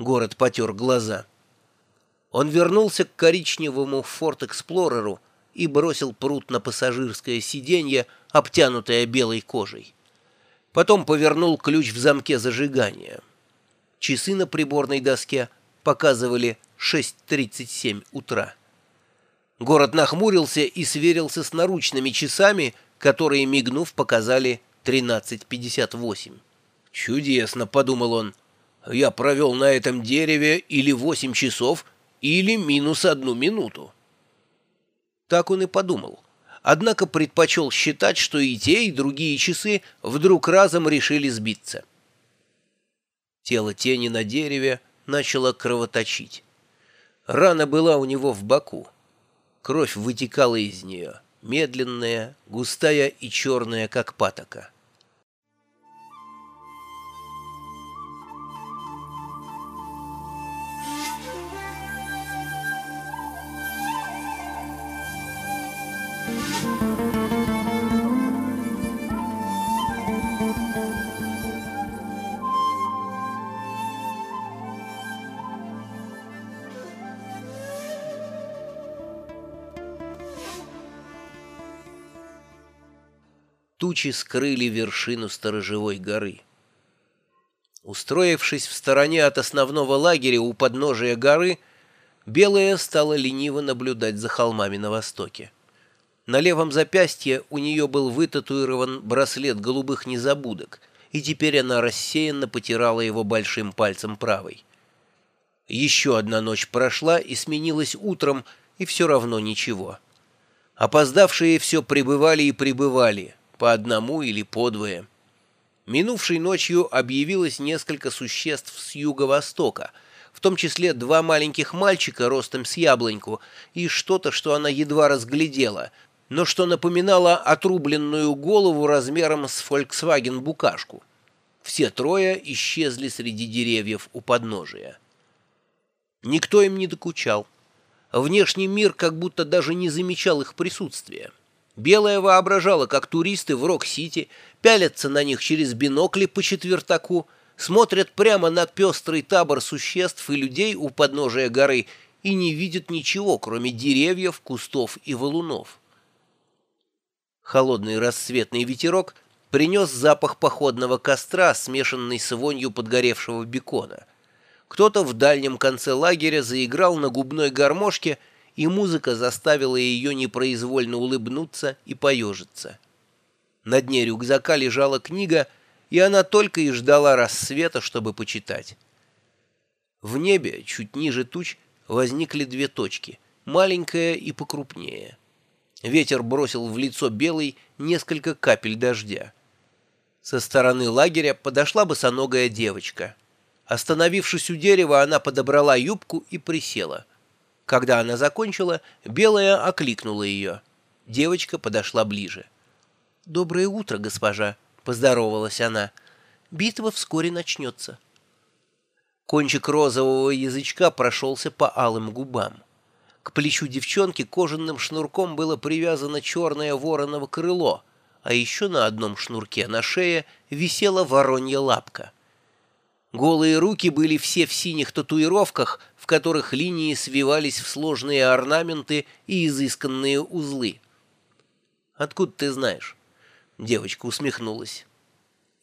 Город потер глаза. Он вернулся к коричневому форд-эксплореру и бросил прут на пассажирское сиденье, обтянутое белой кожей. Потом повернул ключ в замке зажигания. Часы на приборной доске показывали 6.37 утра. Город нахмурился и сверился с наручными часами, которые, мигнув, показали 13.58. «Чудесно», — подумал он. «Я провел на этом дереве или восемь часов, или минус одну минуту». Так он и подумал. Однако предпочел считать, что и те, и другие часы вдруг разом решили сбиться. Тело тени на дереве начало кровоточить. Рана была у него в боку. Кровь вытекала из нее, медленная, густая и черная, как патока. Тучи скрыли вершину сторожевой горы. Устроившись в стороне от основного лагеря у подножия горы, Белая стала лениво наблюдать за холмами на востоке. На левом запястье у нее был вытатуирован браслет голубых незабудок, и теперь она рассеянно потирала его большим пальцем правой. Еще одна ночь прошла и сменилась утром, и все равно ничего. Опоздавшие все пребывали и пребывали — по одному или по двое. Минувшей ночью объявилось несколько существ с юго-востока, в том числе два маленьких мальчика ростом с яблоньку и что-то, что она едва разглядела, но что напоминало отрубленную голову размером с Volkswagen-букашку. Все трое исчезли среди деревьев у подножия. Никто им не докучал. Внешний мир как будто даже не замечал их присутствия. Белая воображала, как туристы в Рок-Сити пялятся на них через бинокли по четвертаку, смотрят прямо на пестрый табор существ и людей у подножия горы и не видят ничего, кроме деревьев, кустов и валунов. Холодный рассветный ветерок принес запах походного костра, смешанный с вонью подгоревшего бекона. Кто-то в дальнем конце лагеря заиграл на губной гармошке — и музыка заставила ее непроизвольно улыбнуться и поежиться. На дне рюкзака лежала книга, и она только и ждала рассвета, чтобы почитать. В небе, чуть ниже туч, возникли две точки, маленькая и покрупнее. Ветер бросил в лицо белый несколько капель дождя. Со стороны лагеря подошла босоногая девочка. Остановившись у дерева, она подобрала юбку и присела. Когда она закончила, Белая окликнула ее. Девочка подошла ближе. «Доброе утро, госпожа», — поздоровалась она. «Битва вскоре начнется». Кончик розового язычка прошелся по алым губам. К плечу девчонки кожаным шнурком было привязано черное вороново крыло, а еще на одном шнурке на шее висела воронья лапка. Голые руки были все в синих татуировках, в которых линии свивались в сложные орнаменты и изысканные узлы. «Откуда ты знаешь?» Девочка усмехнулась.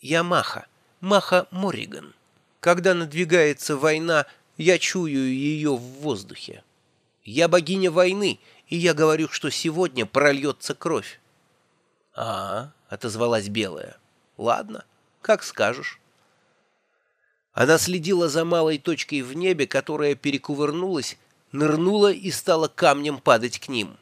«Я Маха, Маха Морриган. Когда надвигается война, я чую ее в воздухе. Я богиня войны, и я говорю, что сегодня прольется кровь». «А, — отозвалась Белая, — ладно, как скажешь». Она следила за малой точкой в небе, которая перекувырнулась, нырнула и стала камнем падать к ним.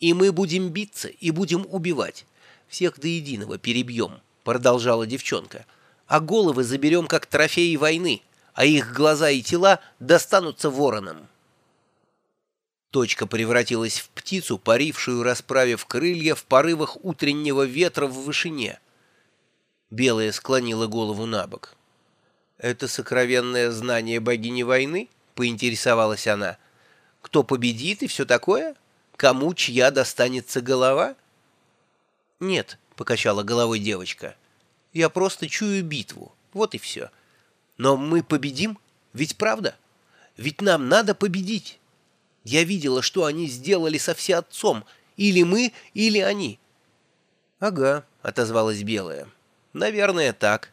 «И мы будем биться, и будем убивать. Всех до единого перебьем», — продолжала девчонка. «А головы заберем как трофеи войны, а их глаза и тела достанутся воронам». Точка превратилась в птицу, парившую, расправив крылья в порывах утреннего ветра в вышине. Белая склонила голову на бок. «Это сокровенное знание богини войны?» — поинтересовалась она. «Кто победит и все такое? Кому чья достанется голова?» «Нет», — покачала головой девочка. «Я просто чую битву. Вот и все. Но мы победим?» Ведь правда? Ведь нам надо победить. Я видела, что они сделали со всеотцом. Или мы, или они. «Ага», — отозвалась Белая. «Наверное, так».